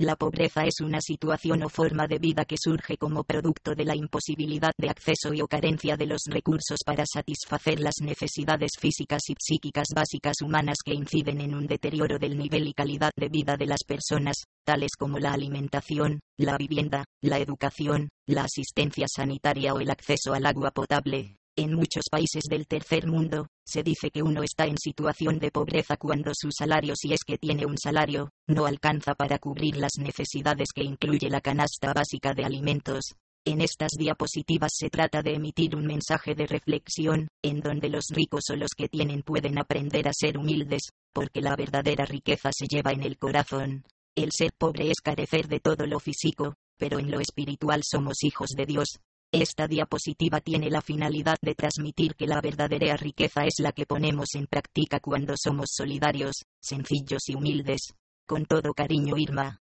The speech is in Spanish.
La pobreza es una situación o forma de vida que surge como producto de la imposibilidad de acceso y o carencia de los recursos para satisfacer las necesidades físicas y psíquicas básicas humanas que inciden en un deterioro del nivel y calidad de vida de las personas, tales como la alimentación, la vivienda, la educación, la asistencia sanitaria o el acceso al agua potable. En muchos países del tercer mundo, se dice que uno está en situación de pobreza cuando su salario, si es que tiene un salario, no alcanza para cubrir las necesidades que incluye la canasta básica de alimentos. En estas diapositivas se trata de emitir un mensaje de reflexión, en donde los ricos o los que tienen pueden aprender a ser humildes, porque la verdadera riqueza se lleva en el corazón. El ser pobre es carecer de todo lo físico, pero en lo espiritual somos hijos de Dios, esta diapositiva tiene la finalidad de transmitir que la verdadera riqueza es la que ponemos en práctica cuando somos solidarios, sencillos y humildes. Con todo cariño Irma.